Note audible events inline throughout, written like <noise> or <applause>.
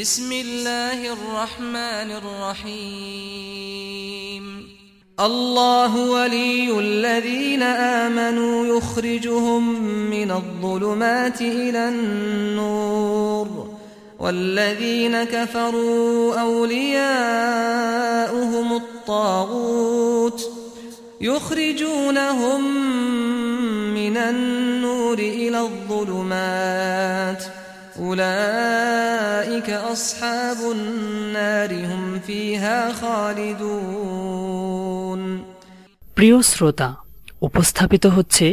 بسم الله الرحمن الرحيم. الله ولي الذين آمنوا يخرجهم من الظلمات إلى النور. والذين كفروا أولياؤهم الطاغوت يخرجونهم من النور إلى الظلمات. أولئك أصحاب النار هم فيها خالدون প্রিয় শ্রোতা উপস্থাপিত হচ্ছে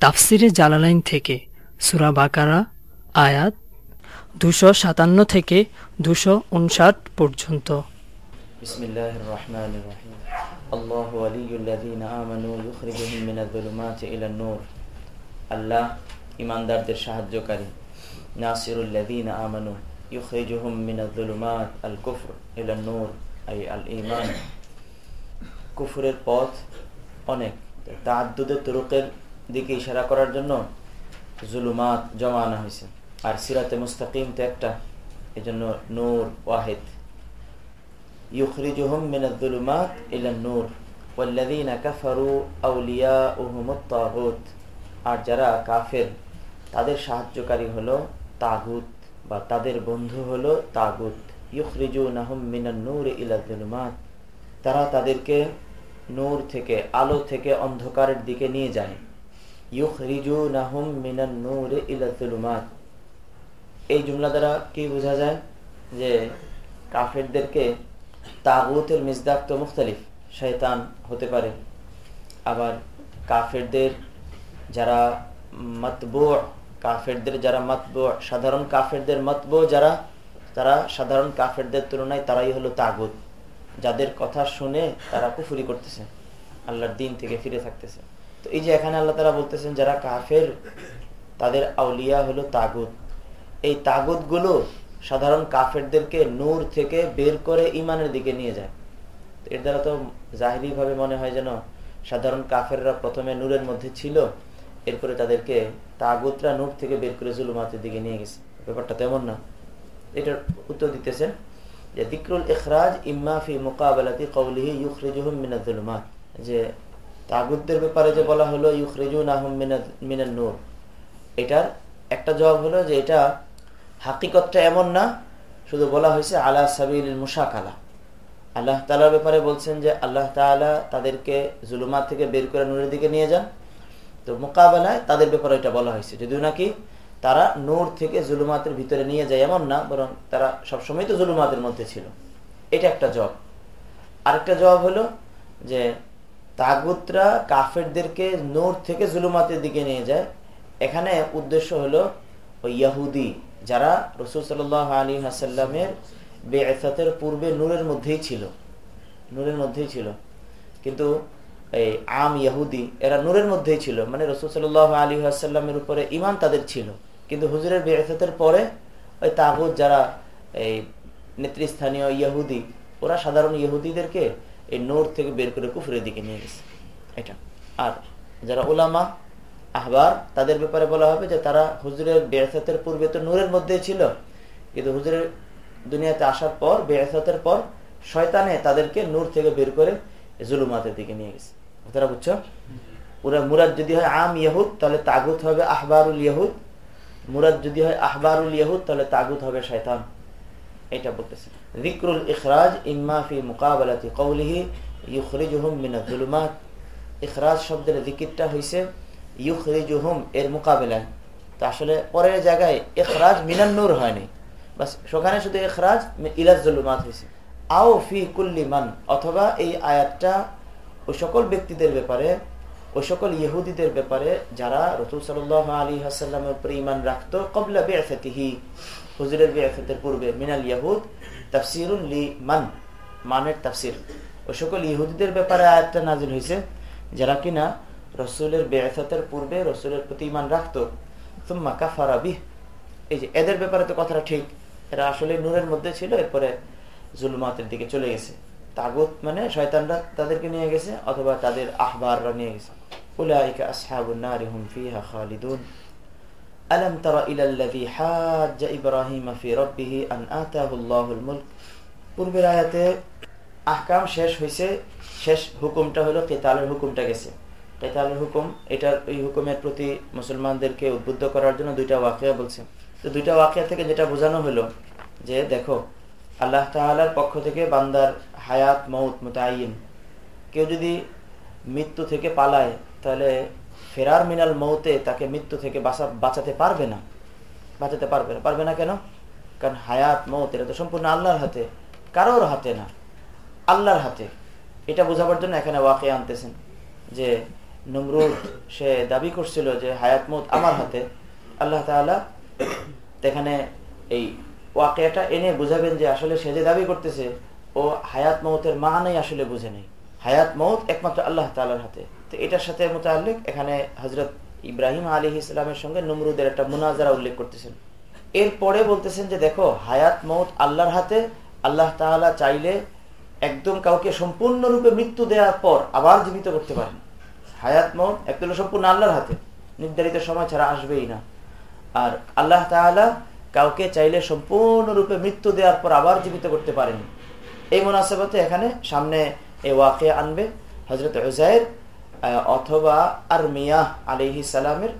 তাফসিরে জালালাইন থেকে সুরা বাকারা আয়াত দুশো সাতান্ন থেকে দুশো উনষাট পর্যন্ত بسم الله الرحمن الرحيم الله ولي الذين آمنوا يخرجهم من الظلمات إلى النور আল্লাহ ইমানদারদের সাহায্যকারী নাসিরুল্লাযীনা আমানু ইউখরিজুহুম মিনাল যুলুমাত আল কুফর ইলা নূর আই আল ঈমান কুফরের পথ অনেক তাআদ্দুদের তুরুকের দিকে ইশারা করার জন্য জুলুমাত জমা আনা হয়েছে আর সিরাতে মুস্তাকিম তো একটা এজন্য নূর ওয়াহিদ يخرجهم من الظلمات إلى النور والذين كفروا أولياؤهم الطاغوت আর যারা কাফের তাদের সাহায্যকারী হলো তাগুত বা তাদের বন্ধু হলো তাগুত। ইউখরিজুনাহুম মিনান নূর ইলা যুলুমাত তারা তাদেরকে নূর থেকে, আলো থেকে অন্ধকারের দিকে নিয়ে যায়। ইউখরিজুনাহুম মিনান নূর ইলা যুলুমাত এই জুমলা দ্বারা কি বোঝা যায়? যে কাফেরদেরকে তাগুতের মিজদাক তো মুখতালিফ, শয়তান হতে পারে। আবার কাফেরদের যারা মতবু কাফেরদের যারা মতবু, সাধারণ কাফেরদের মতবু যারা, তারা সাধারণ কাফেরদের তুলনায় তারাই হলো তাগুত। যাদের কথা শুনে তারা কুফুরি করতেছে, আল্লাহর দিন থেকে ফিরে থাকতেছে। তো এই যে এখানে আল্লাহ তারা বলতেছেন, যারা কাফের, তাদের আউলিয়া হলো তাগুত। এই তাগুতগুলো সাধারণ কাফেরদেরকে নূর থেকে বের করে ইমানের দিকে নিয়ে যায়। এর দ্বারা তো জাহিরি ভাবে মনে হয় যেন সাধারণ কাফেররা প্রথমে নূরের মধ্যে ছিল এরপরে তাদেরকে তাগুতরা নূর থেকে বের করে জুলুমাতের দিকে নিয়ে গেছে। ব্যাপারটা তেমন না। এটার উত্তর দিতেছেন যে দিকরুল ইখরাজ ইম্মাফি মোকাবেলাতি কৌলিহি ইউখরিজুহুম মিনাদ জুলুমাত। যে, তাগুতদের ব্যাপারে যে বলা হলো ইউখরিজুন আহম মিনাদ নূর। এটার একটা জবাব হলো যে, এটা হাকিকতটা এমন না, শুধু বলা হয়েছে, আলা সাবিল মুশাকালা। আল্লাহ তালার ব্যাপারে বলছেন যে, আল্লাহ তালা তাদেরকে জুলুমাত থেকে বের করে নূরের দিকে নিয়ে যান। তো মোকাবেলায় তাদের ব্যাপারে এটা বলা হয়েছে। যদিও নাকি তারা নূর থেকে জুলুমাতের ভিতরে নিয়ে যায় এমন না, বরং তারা সবসময় তো জুলুমাতের মধ্যে ছিল। এটা একটা জব আরেকটা জবাব হলো যে তাগুতরা কাফেরদেরকে নূর থেকে জুলুমাতের দিকে নিয়ে যায়। এখানে উদ্দেশ্য হলো ওই ইয়াহুদি যারা রসুল সাল আলী হাসাল্লামের বেআতের পূর্বে নূরের মধ্যেই ছিল। নূরের মধ্যেই ছিল। কিন্তু এই আম ইয়াহুদি এরা নূরের মধ্যেই ছিল। মানে রসুল সাল আলী আসাল্লামের উপরে ইমান তাদের ছিল। কিন্তু হুজুরের বেআতের পরে ওই তাগুদ যারা এই নেতৃস্থানীয় ইয়াহুদি ওরা সাধারণ ইহুদিদেরকে এই নূর থেকে বের করে কুফুরের দিকে নিয়ে গেছে। এটা। আর যারা ওলামা আহবার, তাদের ব্যাপারে বলা হবে যে তারা হুজুরের বেড়াতের পূর্বে তো নূরের মধ্যেই ছিল। কিন্তু হুজুরের দুনিয়াতে আসার পর বেড়াতের পর শয়তানে তাদেরকে নূর থেকে বের করে জুলুমাতের দিকে নিয়ে গেছে। তারা বুঝছ? ওরা মুরাদ যদি হয় আম ইয়াহুদ, তাহলে তাগুত হবে আহবারুল ইয়াহুদ। মুরাদ যদি হয় আহবারুল ইয়াহুদ, তাহলে তাগুত হবে শয়তান। এটা বলতেছে। জিক্রুল ইখরাজ ইম্মাফি মুকাবালাতি কৌলিহি ইউখরিজুহুম মিনাজ জুলুমাত। ইখরাজ শব্দের জিকিরটা হইছে ইউখরিজুহুম, এর মোকাবেলায়। তো আসলে পরের জায়গায় এখরাজ মিনান নূর হয়নি। বাস, সেখানে শুধু এখরাজ ইলাজ জুলুমাত হয়েছে আও ফি কুল্লি মান, অথবা এই আয়াতটা ওই সকল ব্যক্তিদের ব্যাপারে ওই সকল ইহুদিদের ব্যাপারে যারা রসুল সাল আলী হাসাল্লামের উপরে ইমান রাখত কবলা বেআতিহি হুজুরের বেআতের পূর্বে, মিনাল ইয়াহুদ তাফসিরুল লি মান, মানের তাফসির। ওই সকল ইহুদিদের ব্যাপারে আয়াতটা নাজিল হয়েছে, যারা কিনা রসুলের বেআতের পূর্বে রসুলের প্রতি ইমান রাখতো। তুম্মা কাফারাবি এই যে এদের ব্যাপারে তো কথাটা ঠিক, এরা আসলে নূরের মধ্যে ছিল, এরপরে জুলমাতের দিকে চলে গেছে। তাগুত মানে শয়তানরা তাদেরকে নিয়ে গেছে অথবা তাদের আহবাররা নিয়ে গেছে। আহকাম শেষ শেষ হুকুমটা হলো হুকুমটা গেছে। হুকুম এই হুকুমের প্রতি মুসলমানদেরকে উদ্বুদ্ধ করার জন্য দুইটা ওয়াকিয়া বলছে। তো দুইটা ওয়াকিয়া থেকে যেটা বোঝানো হলো যে, দেখো, আল্লাহ তালার পক্ষ থেকে বান্দার হায়াত মৌত মোতায়িন কেউ যদি মৃত্যু থেকে পালায়, তাহলে ফেরার মিনাল মৌতে তাকে মৃত্যু থেকে বাঁচাতে পারবে না। বাঁচাতে পারবে না। পারবে না কেন? কারণ হায়াত মৌত এটা তো সম্পূর্ণ আল্লাহর হাতে। কারোর হাতে না। আল্লাহর হাতে। এটা বোঝাবার জন্য এখানে ওয়াকে আনতেছেন যে নমরুদ সে দাবি করছিল যে হায়াত মৌত আমার হাতে। আল্লাহ তালা এখানে এই ওয়াকিয়াটা এনে বুঝাবেন যে আসলে সে যে দাবি করতেছে ও হায়াত মৌতের মানেই আসলে বুঝে নেই। হায়াত মৌত একমাত্র আল্লাহ তালার হাতে। তো এটার সাথে মোতাল্লিক এখানে হজরত ইব্রাহিম আলী ইসলামের সঙ্গে নমরুদের একটা মুনাজারা উল্লেখ করতেছেন। এরপরে বলতেছেন যে, দেখো, হায়াত মৌত আল্লাহর হাতে, আল্লাহ তালা চাইলে একদম কাউকে সম্পূর্ণরূপে মৃত্যু দেওয়ার পর আবার জীবিত করতে পারেন। হায়াত মৌত একদম সম্পূর্ণ আল্লাহর হাতে। নির্ধারিত সময় ছাড়া আসবেই না। আর আল্লাহ তালা কাউকে চাইলে সম্পূর্ণরূপে মৃত্যু দেওয়ার পর আবার জীবিত করতে পারেন এই মোনাসাবাতে এখানে সামনে এই ওয়াকে আনবে হজরত হুজাইর অথবা আর মিয়া আলিহি সালামের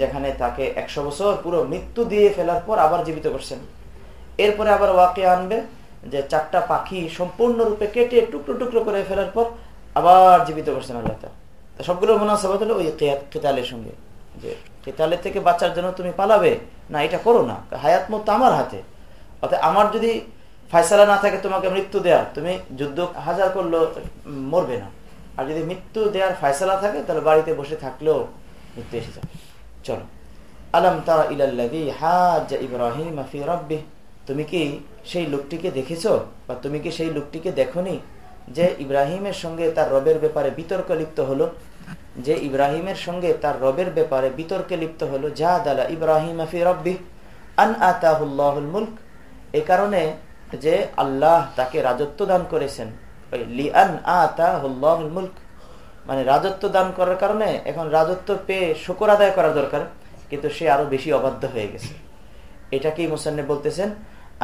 যেখানে তাকে একশো বছর পুরো মৃত্যু দিয়ে ফেলার পর আবার জীবিত করছেন। এরপরে আবার ওয়াকে আনবে যে চারটা পাখি সম্পূর্ণরূপে কেটে টুকরো টুকরো করে ফেলার পর আবার জীবিত করছেন আল্লাহ সবগুলো মোনাসাবাত হলো ওই কেতালের সঙ্গে। যে কেতালের থেকে বাচ্চার জন্য তুমি পালাবে, না, এটা করো না। হায়াত মত আমার হাতে। অর্থাৎ আমার যদি ফায়সালা না থাকে তোমাকে মৃত্যু দেওয়ার তুমি যুদ্ধ হাজার করল, মরবে না। আর যদি মৃত্যু দেওয়ার ফায়সালা থাকে, তাহলে বাড়িতে বসে থাকলেও মৃত্যু এসে যাবে চলো। আলম তারা ইলাল্লাদি হাজ ইব্রাহিম রব্বি তুমি কি সেই লোকটিকে দেখেছ? বা তুমি কি সেই লোকটিকে দেখনি যে ইব্রাহিমের সঙ্গে তার রবের ব্যাপারে বিতর্ক লিপ্ত হলো? যে ইব্রাহিমের সঙ্গে তার রবের ব্যাপারে বিতর্কে লিপ্ত হলো? যা দালা ইব্রাহিম আফি রব্বি আন আতাহুল্লাহুল মুলক। এই কারণে যে আল্লাহ তাকে রাজত্ব দান করেছেন। মানে রাজত্ব দান করার কারণে এখন রাজত্ব পেয়ে শুকর আদায় করা দরকার, কিন্তু সে আরও বেশি অবাধ্য হয়ে গেছে। এটাকেই মুসান্নে বলতেছেন,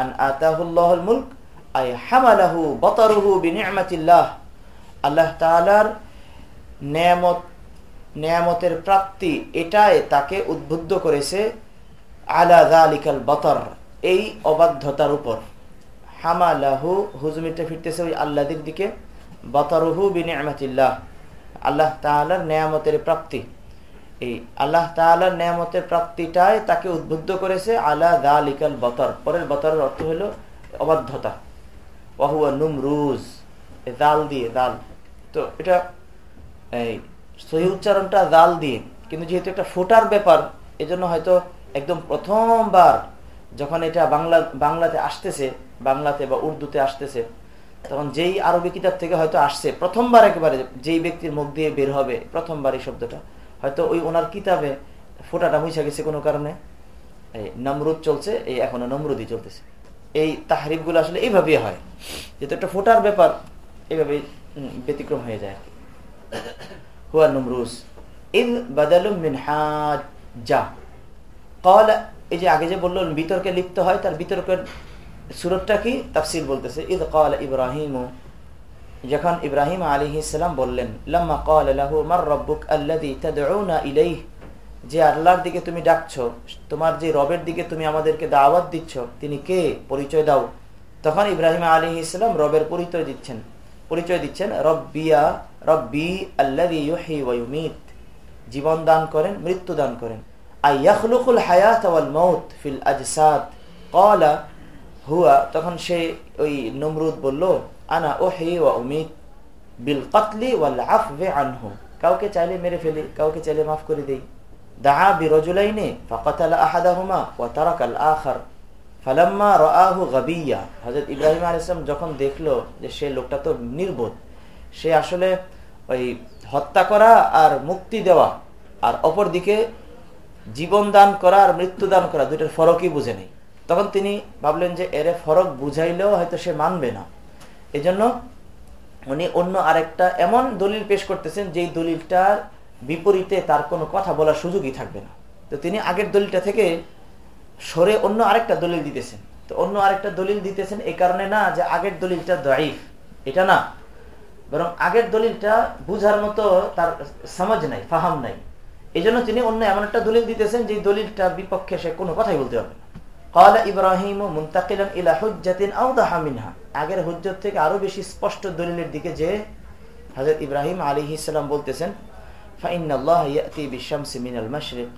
আন আতাহুল্লাহুল মুলক, আই হামালাহু বতারুহু বিনিয়ামাতিল্লাহ আল্লাহ তাআলার নেয়ামত, নেয়ামতের প্রাপ্তি এটাই তাকে উদ্বুদ্ধ করেছে, আলা আলিকাল বতর। এই অবাধ্যতার উপর। হামালাহু হুজুমিটা ফিরতেছে ওই আল্লাহদের দিকে। বতরহু বিনিয়ামাতিল্লাহ। আল্লাহ তালার নেয়ামতের প্রাপ্তি। এই আল্লাহ তালার নেয়ামতের প্রাপ্তিটাই তাকে উদ্বুদ্ধ করেছে আলা দা আলিকাল বতর। পরের বতরের অর্থ হলো অবাধ্যতা। ওয়াহুয়া নুমরুজ। দাল দিয়ে, দাল। তো এটা এই সহি উচ্চারণটা দাল দিয়ে। কিন্তু যেহেতু একটা ফোটার ব্যাপার, এজন্য হয়তো একদম প্রথমবার যখন এটা বাংলা, বাংলাতে আসতেছে বাংলাতে বা উর্দুতে আসতেছে, তখন যেই আরবি কিতাব থেকে হয়তো আসছে, প্রথমবার একেবারে যেই ব্যক্তির মুখ দিয়ে বের হবে প্রথমবার এই শব্দটা, হয়তো ওই ওনার কিতাবে ফোটাটা মুছা গেছে কোনো কারণে। এই নমরুদ চলছে, এই এখনও নমরুদই চলতেছে। এই তাহারিফগুলো আসলে এইভাবেই হয়, যেহেতু একটা ফোটার ব্যাপার এইভাবে ব্যতিক্রম হয়ে যায় হুয়া নমরুজ, ইদ বাদালুম মিন হাজ্জা। কল, এই যে আগে যে বলল বিতর্কে লিপ্ত হয়, তার বিতর্কের সুরতটা কি? তাফসির বলতেছে, ইদ কল ইব্রাহিম যখন ইব্রাহিম আলী ইসলাম বললেন, লাম্মা কল আল্লাহ মার রব্বুক আল্লাদি তাদউনা ইলাইহ যে আল্লাহর দিকে তুমি ডাকছো, তোমার যে রবের দিকে তুমি আমাদেরকে দাওয়াত দিচ্ছ, তিনি কে? পরিচয় দাও। তখন ইব্রাহিম আলী ইসলাম রবের পরিচয় দিচ্ছেন। পরিচয় দিচ্ছেন, রব্বিয়া, রব্বি ওয়ায়ুমিত জীবন দান করেন, মৃত্যু দান করেন। আইয়াখলুকুল হায়াত ফিল আজসাদ কলা হুয়া, তখন সে ওই নমরুদ বলল, আনা ওহি ওয়া উমিত বিল কতলি ওয়াল আফবে আনহু। কাউকে চাইলে মেরে ফেলি, কাউকে চাইলে মাফ করে দেই। দাআ বিরজুলাইনি ফাকাতাল আহাদাহুমা ওয়া তারাকাল আখার। ফালাম্মা রাআহু গাবিয়া। হযরত ইব্রাহিম আলাইহিস সালাম যখন দেখল যে সে লোকটা তো নির্বোধ, সে আসলে ওই হত্যা করা আর মুক্তি দেওয়া আর অপর দিকে জীবন দান করা আর মৃত্যু দান করা দুইটার ফরকই বুঝে নেই। তখন তিনি ভাবলেন যে এর ফরক বুঝাইলেও হয়তো সে মানবে না। এজন্য উনি অন্য আরেকটা এমন দলিল পেশ করতেছেন, যেই দলিলটার বিপরীতে তার কোনো কথা বলার সুযোগই থাকবে না। তো তিনি আগের দলিলটা থেকে সরে অন্য আরেকটা দলিল দিতেছেন। তো অন্য আরেকটা দলিল দিতেছেন এই কারণে না যে আগের দলিলটা দাইফ এটা না। বরং আগের দলিলটা বুঝার মতো তার সমাজ নাই, ফাহাম নাই। এই তিনি অন্য এমন একটা দলিল দিতেছেন যে দলিলটার বিপক্ষে সে কোনো কথাই বলতে পারবে না। ইব্রাহিম ইলা হুজ্জাতিন মিনহা আগের হুজ্জত থেকে আরও বেশি স্পষ্ট দলিলের দিকে যে হযরত ইব্রাহিম আলাইহিস সালাম বলতেছেন ফাইনাল্লাহ ইয়াতি বিশামসি মিনাল মাশরিক।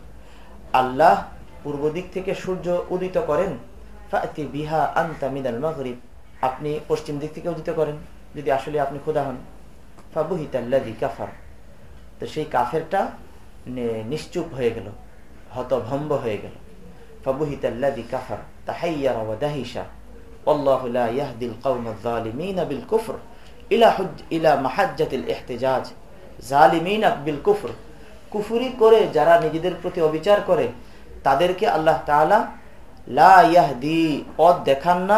আল্লাহ পূর্ব দিক থেকে সূর্য উদিত করেন, ফাতি বিহা আনতা মিনাল মাগরিব। আপনি পশ্চিম দিক থেকে উদিত করেন, যদি আসলে আপনি খোদা হন। ফাবুহিতাল্লাদি কাফার। তো সেই কাফেরটা নিশ্চুপ হয়ে গেল, হতভম্ব হয়ে গেল। ফাবুহিতাল্লাদি কাফার তাহাইয়ার ওয়া দাহিশা والله لا يهدي القوم الظالمين بالكفر إلى حج إلى محجة الاحتجاج জালিমিন বিল কুফর কুফুরি করে যারা নিজেদের প্রতি অবিচার করে তাদেরকে আল্লাহ তাআলা লা ইয়াহদি পথ দেখান না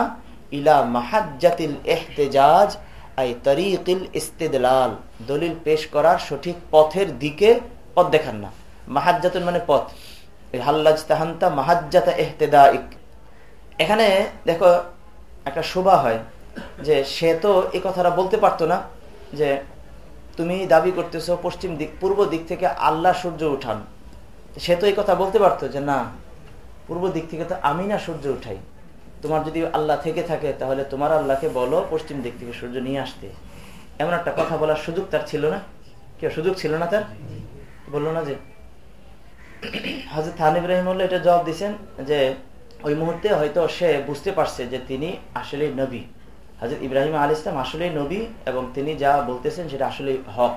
ইলা মাহাজ্জাতিল ইহতিজাজ আই তরিকিল ইস্তেদলাল দলিল পেশ করার সঠিক পথের দিকে পথ দেখান না মাহাজ্জাতুল মানে পথ হাল্লাজ তাহান্তা মাহাজ্জাতা এহতেদাইক এখানে দেখো একটা শোভা হয় যে সে তো এই কথাটা বলতে পারতো না যে তুমি দাবি করতেছো পশ্চিম দিক, পূর্ব দিক থেকে আল্লাহ সূর্য উঠান। সে তো এই কথা বলতে পারতো যে না, পূর্ব দিক থেকে তো আমি না সূর্য উঠাই। তোমার যদি আল্লাহ থেকে থাকে তাহলে তোমার আল্লাহকে বলো পশ্চিম দিক থেকে সূর্য নিয়ে আসতে। এমন একটা কথা বলার সুযোগ তার ছিল না? কেউ সুযোগ ছিল না তার? বলল না যে হাজর থান ইব্রাহিম এটা জবাব দিচ্ছেন যে ওই মুহূর্তে হয়তো সে বুঝতে পারছে যে তিনি আসলে নবী। হাজর ইব্রাহিম আল ইসলাম আসলে নবী এবং তিনি যা বলতেছেন সেটা আসলে হক।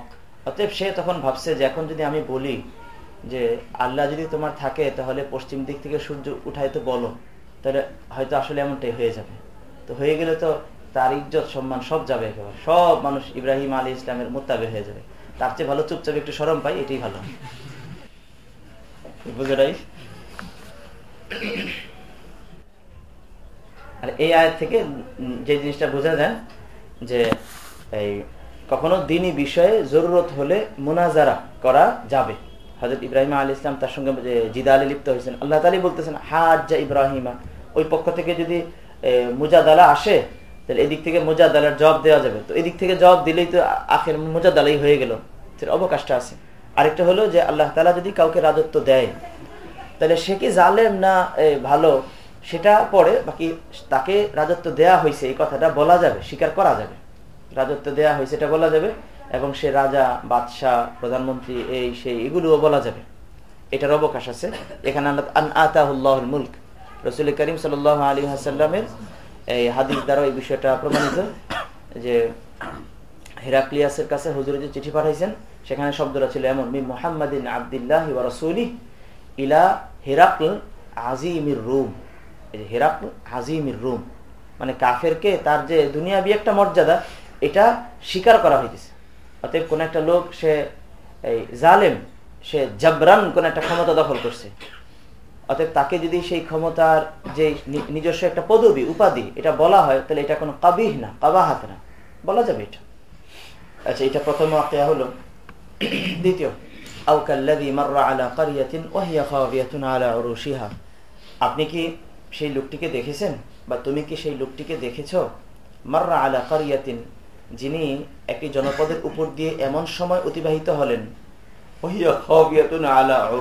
অতএব সে তখন ভাবছে যে এখন যদি আমি বলি যে আল্লাহ যদি তোমার থাকে তাহলে পশ্চিম দিক থেকে সূর্য উঠাই তো বলো, তাহলে হয়তো আসলে এমনটাই হয়ে যাবে। তো হয়ে গেলে তো তার ইজ্জত, সম্মান সব যাবে একেবারে। সব মানুষ ইব্রাহিম আলী ইসলামের মোতাবে হয়ে যাবে। তার চেয়ে ভালো চুপচাপ একটু সরম পাই, এটাই ভালো। বুঝে আর এই আয়ের থেকে যে জিনিসটা বোঝা যায় যে এই কখনো দিনই বিষয়ে জরুরত হলে মোনাজারা করা যাবে। হজরত ইব্রাহিম আলী ইসলাম তার সঙ্গে যে জিদা আলী লিপ্ত হয়েছেন, আল্লাহ তালী বলতেছেন হাজা ইব্রাহিমা। ওই পক্ষ থেকে যদি মুজাদালা আসে, তাহলে এদিক থেকে মুজাদালার জবাব দেওয়া যাবে। তো এদিক থেকে জবাব দিলেই তো আখের মুজাদালাই হয়ে গেল। অবকাশটা আছে। আরেকটা হলো যে আল্লাহ তালা যদি কাউকে রাজত্ব দেয়, তাহলে সে কি জালেম না ভালো? সেটা পরে বাকি তাকে রাজত্ব দেয়া হয়েছে, এই কথাটা বলা যাবে, স্বীকার করা যাবে। রাজত্ব দেয়া হয়েছে, এটা বলা যাবে, এবং সে রাজা, বাদশাহ, প্রধানমন্ত্রী, এই, সেই, এগুলোও বলা যাবে। এটার অবকাশ আছে। এখানে আতাহুল্লাহ মুল্ক। রসুল করিম সাল আলী হাসাল্লামের এই হাদিস দ্বারা এই বিষয়টা প্রমাণিত যে হেরাক্লিয়াসের কাছে হুজুর যে চিঠি পাঠাইছেন সেখানে শব্দটা ছিল এমন, মি মোহাম্মদিন আবদুল্লাহ রসুলি ইলা হেরাকল আজিমির রুম। হেরাকল আজিমির রুম মানে কাফেরকে তার যে দুনিয়াবি একটা মর্যাদা, এটা স্বীকার করা হইতেছে। অতএব কোন একটা লোক, সে এই জালেম, সে জাবরান কোন একটা ক্ষমতা দখল করছে। অতএব তাকে যদি সেই ক্ষমতার যে নিজস্ব একটা পদবি, উপাধি, এটা বলা হয়, তাহলে এটা কোনো কাবিহ না, কাবাহাত না। বলা যাবে এটা। আচ্ছা এটা প্রথম আকিয়া হলো। <clears throat> দ্বিতীয় আপনি কি সেই লোকটিকে দেখেছেন বা তুমি কি সেই লোকটিকে দেখেছ? মাররা আলা কারিয়াতিন যিনি একটি জনপদের উপর দিয়ে এমন সময় অতিবাহিত হলেন। আলা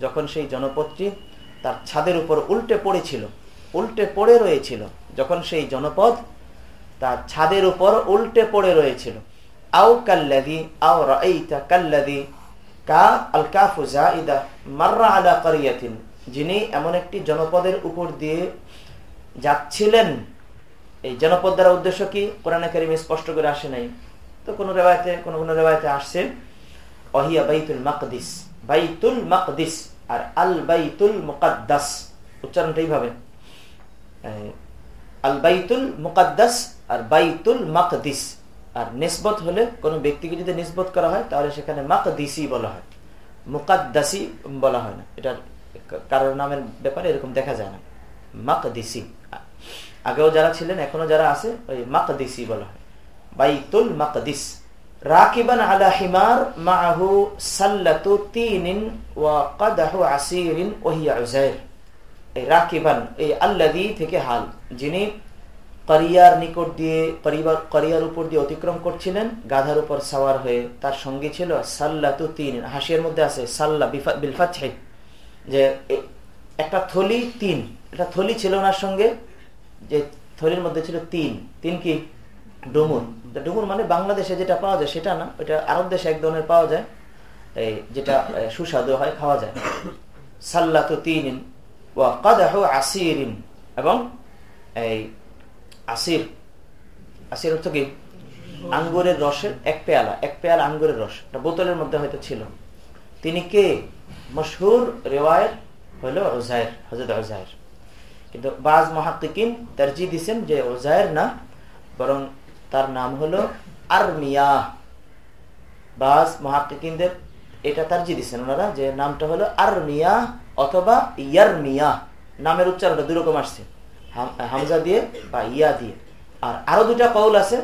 যখন সেই জনপদটি তার ছাদের উপর উল্টে পড়েছিল, উল্টে পড়ে রয়েছিল, যখন সেই জনপদ তার ছাদের উপর উল্টে পড়ে রয়েছিল। আও কাল্লাদি আও রাইতা কাল্লাদি কা আল কাফু জাইদা মাররা আলা কারিয়াতিন যিনি এমন একটি জনপদের উপর দিয়ে যাচ্ছিলেন। এই জনপদ দ্বারা উদ্দেশ্য কি? কোরআন কারিমে স্পষ্ট করে আসে নাই। তো কোন রেবায়তে কোন কোন রেবায়তে আসছে অহিয়া বাইতুল মাকদিস বাইতুল মাকদিস, আর আল বাইতুল মুকাদ্দাস। উচ্চারণটা এইভাবে। আল বাইতুল মুকাদ্দাস আর বাইতুল মাকদিস। আর নিসবত হলে কোনো ব্যক্তিকে যদি নিসবত করা হয়, তাহলে সেখানে মাকদিসি বলা হয়। মুকাদ্দাসি বলা হয় না। এটা কারোর নামের ব্যাপারে এরকম দেখা যায় না। মাকদিসি আগেও যারা ছিলেন এখনও যারা আছে, ওই মাকদিসি বলা হয়। বাইতুল মাকদিস। রাকিবান আলা হিমার মাহু সাল্লাতু তিনিন ওয়া কাদাহু আসিরিন ওহিয়া উজাইর এই রাকিবান, এই আল্লাদি থেকে হাল, যিনি করিয়ার নিকট দিয়ে করিয়ার উপর দিয়ে অতিক্রম করছিলেন। গাধার উপর সাওয়ার হয়ে তার সঙ্গে ছিল সাল্লাতু তিন। হাসিয়ার মধ্যে আছে সাল্লা বিলফাত যে একটা থলি তিন। একটা থলি ছিল ওনার সঙ্গে, যে থলির মধ্যে ছিল তিন। তিন কি? ডুমুর। ডুমুর মানে বাংলাদেশে যেটা পাওয়া যায় সেটা না, ওইটা আরব দেশে এক ধরনের পাওয়া যায়। এই যেটা সুস্বাদু হয়, খাওয়া যায়। সাল্লা তো তিন আসিরিন। এবং এই আসির। আসির হচ্ছে কি? আঙ্গুরের রসের এক পেয়ালা এক পেয়ালা আঙ্গুরের রস। বোতলের মধ্যে হয়তো ছিল। তিনি কে? মশহুর রেওয়ায় হইল ওজায়ের হজরত ওজায়ের কিন্তু বাজ মহাকিন তারজি দিছেন যে ওজায়ের না, বরং তার নাম হলো আরমিয়া। বাজ মহাকিনদের এটা তারজি দিছেন ওনারা যে নামটা হলো আরমিয়া অথবা ইয়ারমিয়া। নামের উচ্চারণটা দুরকম আসছে। হামজা দিয়ে বা ইয়া দিয়ে। আর আরও দুটা কৌল আছে,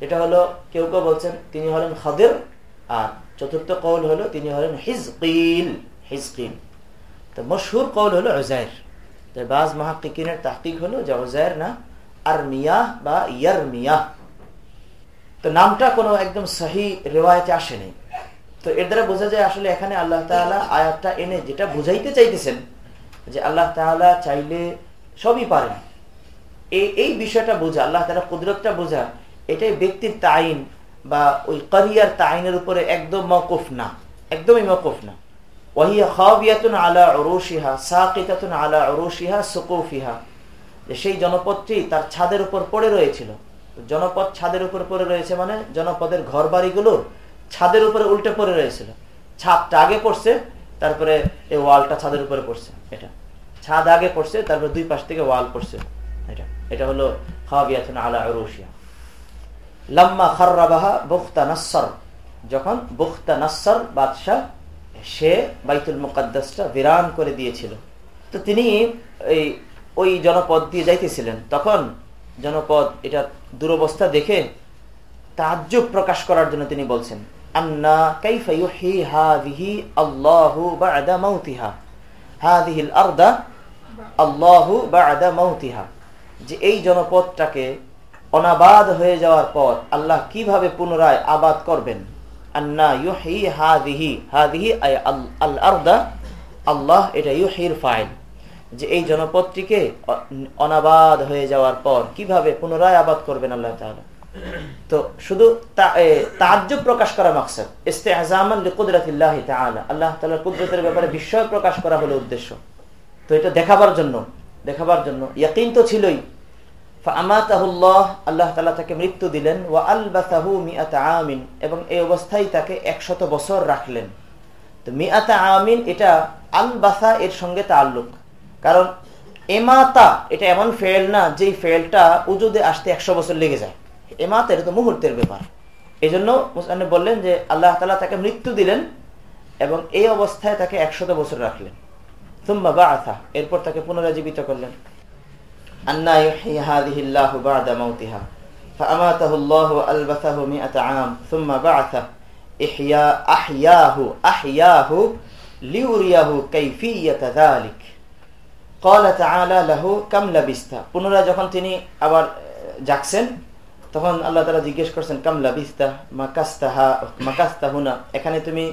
যেটা হলো কেউ কেউ বলছেন তিনি হলেন খদের, আর চতুর্থ কৌল হলো তিনি হলেন হিজকিল হিজকিল। তো মশহুর কৌল হলো ওজায়ের বাজ মাহাকিনের তাহকিক হলো যে ওজায়ের না আর মিয়া বা ইয়ার মিয়া তো নামটা কোনো একদম সহি রেওয়ায়তে আসেনি। তো এর দ্বারা বোঝা যায় আসলে এখানে আল্লাহ তালা আয়াতটা এনে যেটা বুঝাইতে চাইতেছেন, যে আল্লাহ তালা চাইলে সবই পারেন। এই এই বিষয়টা বোঝা, আল্লাহ তালা কুদরতটা বোঝা, এটাই ব্যক্তির তাইন বা ওই কারিয়ার তাইনের উপরে একদম মকফ না, একদমই মকফ না। সেই জনপদটি তার ছাদের উপর পড়ে রয়েছিল। জনপদ ছাদের উপর পড়ে রয়েছে মানে জনপদের ঘর বাড়িগুলো ছাদের উপরে উল্টে পড়ে রয়েছিল। ছাদটা আগে পড়ছে, তারপরে এই ওয়ালটা ছাদের উপরে পড়ছে, এটা। ছাদ আগে পড়ছে, তারপরে দুই পাশ থেকে ওয়াল পড়ছে। এটা হলো খাওয়াবিয়াতুন আলা বুখতা নাসর যখন নাসর বাদশাহ, সে বাইতুল মুকাদ্দাসটা বিরান করে দিয়েছিল। তো তিনি এই, ওই জনপদ দিয়ে যাইতেছিলেন। তখন জনপদ এটা দুরবস্থা দেখে তাজ্জুব প্রকাশ করার জন্য তিনি বলছেন কাইফা আল্লাহু মাউতিহা। যে এই জনপদটাকে অনাবাদ হয়ে যাওয়ার পর আল্লাহ কীভাবে পুনরায় আবাদ করবেন? আল্লাহ এটা ইউহির ফাইল। যে এই জনপদটিকে অনাবাদ হয়ে যাওয়ার পর কীভাবে পুনরায় আবাদ করবেন আল্লাহ তাআলা? তো শুধু তাজ্জব প্রকাশ করা মাকসাদ। লিকুদরাতিল্লাহ তাআলা। আল্লাহ তাআলার কুদরতের ব্যাপারে বিস্ময় প্রকাশ করা হলো উদ্দেশ্য। তো এটা দেখাবার জন্য দেখাবার জন্য। ইয়াকিন তো ছিলই। আল্লাহ তালা তাকে মৃত্যু দিলেন। ও আলবাহু মিয়াতা আমিন, এবং এই অবস্থায় তাকে একশত বছর রাখলেন। তো মিয়াতা আমিন এটা আলবাসা এর সঙ্গে তাল্লুক কারণ এমাতা এটা এমন ফেল না, যেই ফেলটা উজুদে আসতে একশো বছর লেগে যায়। এমাতা এটা তো মুহূর্তের ব্যাপার। এই জন্য বললেন যে আল্লাহ তালা তাকে মৃত্যু দিলেন এবং এই অবস্থায় তাকে একশত বছর রাখলেন। তুম্বা বা আথা এরপর তাকে পুনরাজীবিত করলেন আন্না ইউহি হাদিহি আল্লাহু বা'দা মাউতিহা فأماته الله وألبثه مئة عام ثم بعثه إحياء أحياه أحياه ليريه كيفية ذلك قال تعالى له كم لبست পুনরায় যখন তিনি আবার জাগছেন তখন আল্লাহ তাআলা জিজ্ঞেস করছেন কাম লাবিস্তা মাকাস্তাহা মাকাস্তাহুনা এখানে তুমি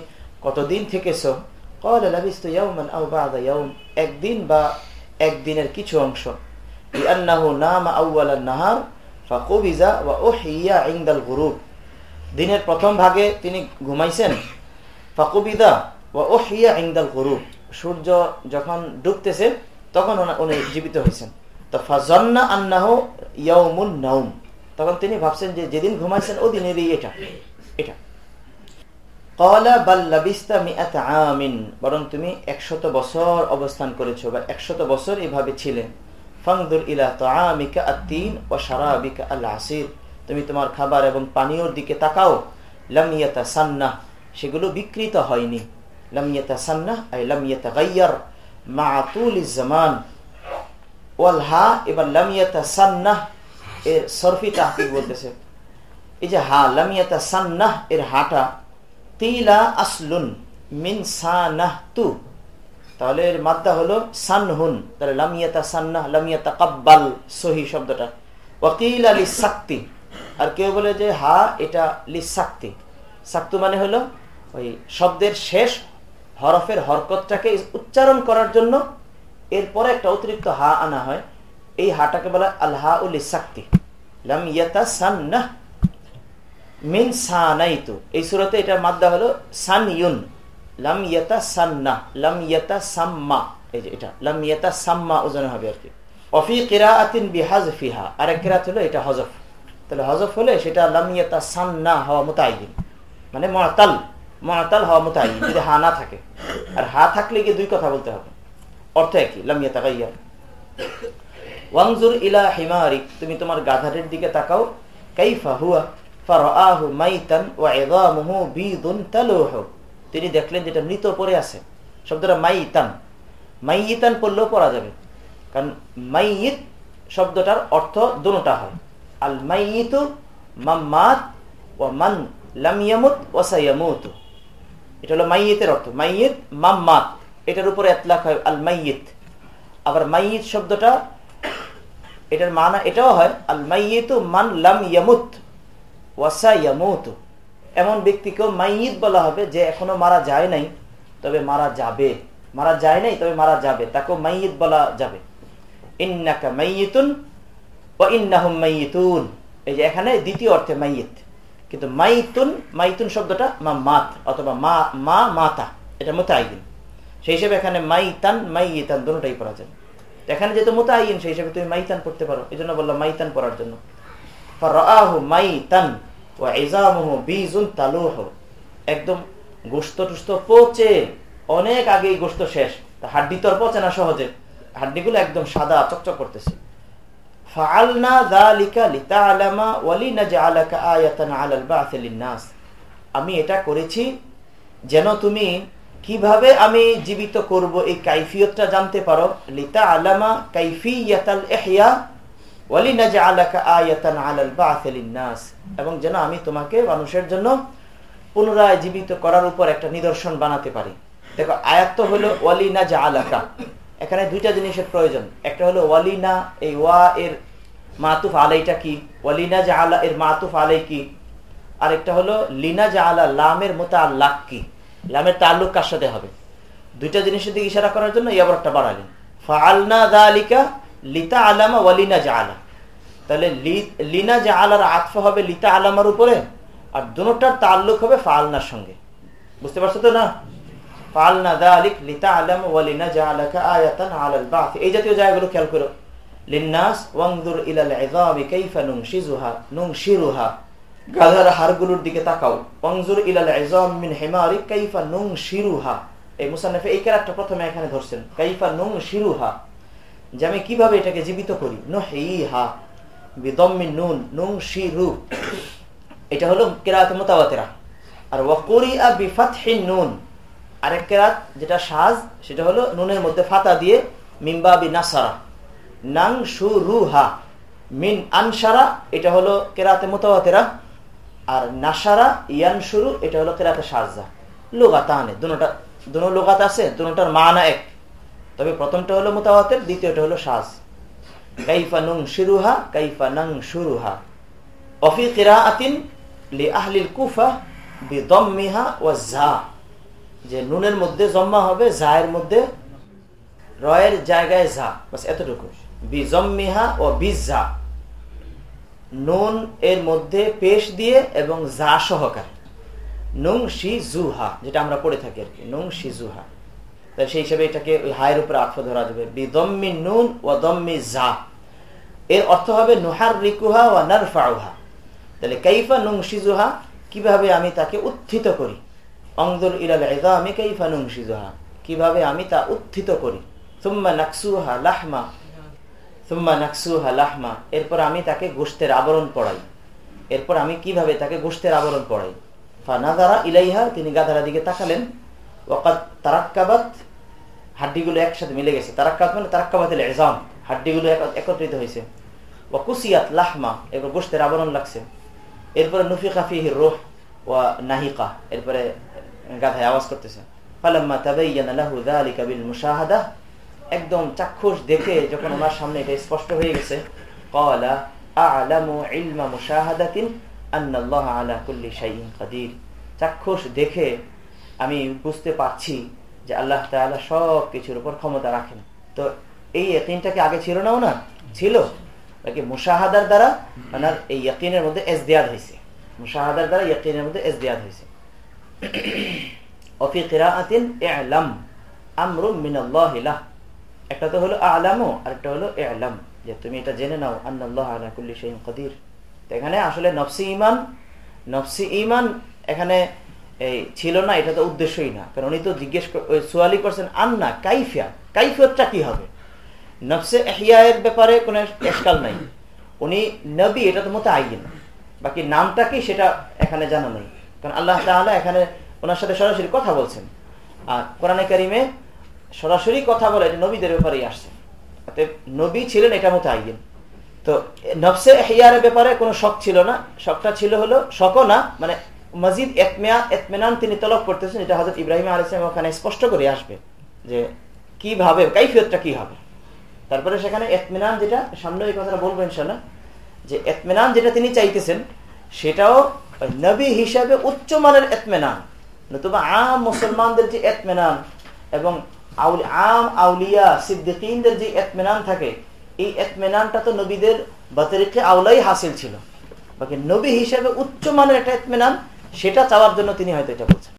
কতদিন থেকেছো قال لبست يوما أو بعض يوم একদিন বা একদিনের কিছু অংশ لأنه نام أول النهار فقبض وأحيي عند الغروب দিনের প্রথম ভাগে তিনি ঘুমাইছেন ফাকুবিদা ও ওহিয়া ইংদাল গরুব সূর্য যখন ডুবতেছে তখন উনি জীবিত হয়েছেন তো ফাজন্না আন্নাহ ইয়াউমুন নাউম তখন তিনি ভাবছেন যে যেদিন ঘুমাইছেন ও দিনেরই এটা এটা বাল্লাবিস্তা বরং তুমি একশত বছর অবস্থান করেছ বা একশত বছর এভাবে ছিলেন ও তুমি তোমার খাবার এবং পানীয়র দিকে তাকাও। লামিয়াতা সান্না সেগুলো বিকৃত হয়নি। লামিয়াতা সান্না আই এবার সান্না এর সরফি তাহকিক বলতেছে। এই যে হা লামিয়াতা সান্নাহ এর হাটা তিলা আসলুন মিন সানাহ তু তাহলে এর মাদ্দা হলো সানহুন, তাহলে লামিয়াতা সান্নাহ লামিয়াতা কাব্বাল সহি শব্দটা। ওয়াকিল আলী সাক্তি আর কেউ বলে যে, হা, এটা লি সাক্তি সাক্তু মানে হলো ওই শব্দের শেষ হরফের হরকতটাকে উচ্চারণ করার জন্য এরপরে একটা অতিরিক্ত হা আনা হয়। এই হাটাকে বলা আল হা উলি সাক্তি লাম ইয়াতা সান্নাহ। মিন সানাইতু। এই সুরতে মাদ্দা হলো সান ইউন লাম ইয়াতা সান্না লাম ইয়াতা সাম্মা এই যে এটা, লাম ইয়াতা সাম্মা ওজনে হবে আর কি। অফি বিহাজ ফিহা কিরাত হলো এটা হজফ। তাহলে হজফ হলে সেটা লাম ইয়াতা সান্না হওয়া মানে মতাল মতাল হওয়া মোতায়িন যদি হা না থাকে। আর হা থাকলে গিয়ে দুই কথা বলতে হবে। অর্থ একই, লাম ইয়াতা গাইয়া ওয়াংজুর ইলা হিমারিক, তুমি তোমার গাধারের দিকে তাকাও। কাইফা হুয়া মাইতান তিনি দেখলেন যেটা মৃত পড়ে আছে। শব্দটা মাইতান। মাইয়িতান পড়লেও পড়া যাবে। কারণ মাইয়িত শব্দটার অর্থ দুটা হয়। আল মাইয়িতু মাম্মাত ও মান লাম ইয়ামুত ওয়া সায়ামুত। এটা হলো মাইয়িতের অর্থ। মাইয়িত মাম্মাত এটার উপরে এতলাক হয় আল মাইয়িত আবার মাইয়িত শব্দটা, এটার মানা এটাও হয়, আল মাইয়িতু মান লাম ইয়ামুত। ওয়াসা এমন ব্যক্তিকেও মাইয়িত বলা হবে যে এখনও মারা যায় নাই, তবে মারা যাবে। মারা যায় নাই, তবে মারা যাবে। তাকেও মাইয়িত বলা যাবে। ইন্নাকা মাইয়িতুন ও ইন্নাহুম মাইয়িতুন। এই যে এখানে দ্বিতীয় অর্থে মাইয়িত। কিন্তু মাইতুন মাইতুন শব্দটা মা মাত অথবা মা মা মাতা, এটা মোতাইন সেই হিসেবে এখানে মাইতান মাইতান দুটোটাই পড়া যায়। এখানে যেহেতু মোতাইন সেই হিসেবে তুমি মাইতান পড়তে পারো। এই জন্য বললাম মাইতান পড়ার জন্য। মাইতান। একদম গোস্ত টুস্ত পচে, অনেক গোস্ত শেষ। হাড্ডি তো আর পচে না সহজে। হাড্ডিগুলো একদম সাদা, চকচক করতেছে। আমি এটা করেছি যেন তুমি কীভাবে আমি জীবিত করব এই কাইফিয়তটা জানতে পারো। লিতা আলামা কাইফিয়াতাল এবং যেন আমি তোমাকে মানুষের জন্য পুনরায় জীবিত করার উপর একটা নিদর্শন বানাতে পারি। দেখো, আয়াত হলো ওয়ালিনা জাআলাকা এখানে দুইটা জিনিসের প্রয়োজন। একটা হলো ওয়ালিনা, এই ওয়া এর মাতুফ আলাইটা কি? ওয়ালিনা জাআলা এর মাতুফ আলাই কি? আর একটা হলো লিনা জাআলা লামের মুতাআল্লাক কি? লামের তাল্লুক কার সাথে হবে? দুইটা জিনিসের দিকে ইশারা করার জন্য এই আবারটা বাড়ালেন। ফাআলনা যালিকা লিতা আলামা ওয়ালিনা জাআলা তাহলে লিনা জাআলার আতফ হবে লিতা আলামার উপরে, আর দুটার তাল্লুক হবে ফালনার সঙ্গে। বুঝতে পারছ তো না? এই এই প্রথমে এখানে ধরছেন। কাইফা নুনশিরুহা যে আমি কীভাবে এটাকে জীবিত করি? নুহিহা বিদম্মিন নুন, নুনশিরু। এটা হলো কেরাত মোতাবাতেরা আর ওয়াকুরিয়া বিফাতহিন নুন। আরেক কেরাত যেটা সাজ, সেটা হলো নুনের মধ্যে ফাতা দিয়ে মিম্বা বি নাসারা। নাং সু রু হা মিন আনসারা, এটা হলো কেরাতে মোতাবাতেরা আর নাসারা ইয়ান শুরু এটা হলো কেরাতে সাজা লোগাতা আনে দুটা দুনো লোগাত আছে দুটার মানা এক। তবে প্রথমটা হলো মোতাবাতের দ্বিতীয়টা হলো সাজ। কাইফা নুং শিরুহা কাইফা নাং শুরুহা অফি কিরাআতিন লি আহলিল কুফা বিদম্মিহা ওয়া জা যে নুনের মধ্যে জম্মা হবে জায়ের মধ্যে রয়ের জায়গায় যা বাস এতটুকু। বিজম্মিহা ও বিজা নুন এর মধ্যে পেশ দিয়ে এবং যা সহকারে। নুং শি জুহা যেটা আমরা পড়ে থাকি আর কি। নুং শি জুহা তাই সেই হিসেবে এটাকে ওই হায়ের উপরে আত্ম ধরা যাবে। বিদম্মি নুন ও দম্মি জা। এর অর্থ হবে নুহার রিকুহা ও নারফাউহা। তাহলে কাইফা নুং শিজুহা কীভাবে আমি তাকে উত্থিত করি? অংদুর ইলাল আমি কাইফা নুং শিজুহা কীভাবে আমি তা উত্থিত করি? সুম্মা নাকসুহা লাহমা। সুম্মা নাকসুহা লাহমা। এরপর আমি তাকে গোষ্ঠের আবরণ পড়াই। এরপর আমি কীভাবে তাকে গোষ্ঠের আবরণ পড়াই? ফানাদারা ইলাইহা, তিনি গাধারা দিকে তাকালেন। ওকাত তারাক্কাবাত হাড্ডিগুলো একসাথে মিলে গেছে। তারাক্কাবাত মানে তারাক্কাবাত এজাম হাড্ডিগুলো একত্রিত হয়েছে। ওকুসিয়াত লাহমা, এরপর গোষ্ঠের আবরণ লাগছে। এরপরে নুফি কাফিহির রোহ ওয়া নাহিকা, এরপরে গাধায় আওয়াজ করতেছে। ফালাম্মা তাবাইয়ানা লাহু যালিকা বিল মুশাহাদা, একদম চাক্ষুষ দেখে যখন ওনার সামনে এটা স্পষ্ট হয়ে গেছে, ক্বালা আ'লামু ইলমা মুশাহাদাতিন আন্নাল্লাহ আলা কুল্লি শাইইন কাদির। চাক্ষুষ দেখে আমি বুঝতে পারছি যে আল্লাহ তাআলা সব কিছুর উপর ক্ষমতা রাখেন। তো এই ইয়াকিনটা কি আগে ছিল না ছিল। নাকি মুশাহাদার দ্বারা ওনার এই ইয়াকিনের মধ্যে এজদিয়াদ হয়েছে। মুশাহাদার দ্বারা ইয়াকিনের মধ্যে এজদিয়াদ হয়েছে। একটা তো হলো আলামু আর একটা হলো যে তুমি এটা জেনে নাও এখানে আসলে নফসি ঈমান নফসি ঈমান এখানে এই ছিল না, এটা তো উদ্দেশ্যই না। কারণ উনি তো জিজ্ঞেস সোয়ালি করছেন, আন্না, কাইফিয়া, কাইফিয়তটা কি হবে? নফসে এহিয়ায়ের ব্যাপারে কোনো এসকাল নাই। উনি নবী, এটা তো মতো আইন বাকি নামটা কি সেটা এখানে জানা নেই। কারণ আল্লাহ তাহলে এখানে ওনার সাথে সরাসরি কথা বলছেন। আর কোরআনে কারিমে সরাসরি কথা বলে নবীদের ব্যাপারেই আসছে। নবী ছিলেন এটা মতো আইন তো নফসে এহিয়ার ব্যাপারে কোনো শখ ছিল না। শখটা ছিল হলো শখও না মানে মজিদ এতমেয়া, এতমেনান তিনি তলব করতেছেন, এটা হজরত ইব্রাহিম আলাইসলাম ওখানে স্পষ্ট করে আসবে যে কীভাবে কাইফিয়তটা কি হবে। তারপরে সেখানে এতমেনান যেটা, সামনে এই কথাটা বলব ইনশাল্লাহ যে এতমেনান যেটা তিনি চাইতেছেন, সেটাও নবী হিসাবে উচ্চমানের এতমেনান। নতুবা আম মুসলমানদের যে এতমেনান এবং আম আউলিয়া সিদ্দিকদের যে এতমেনান থাকে, এই এতমেনানটা তো নবীদের বাতরিকে আউলাই হাসিল ছিল। বাকি নবী হিসাবে উচ্চমানের একটা এতমেনান সেটা চাওয়ার জন্য তিনি হয়তো এটা বলছেন।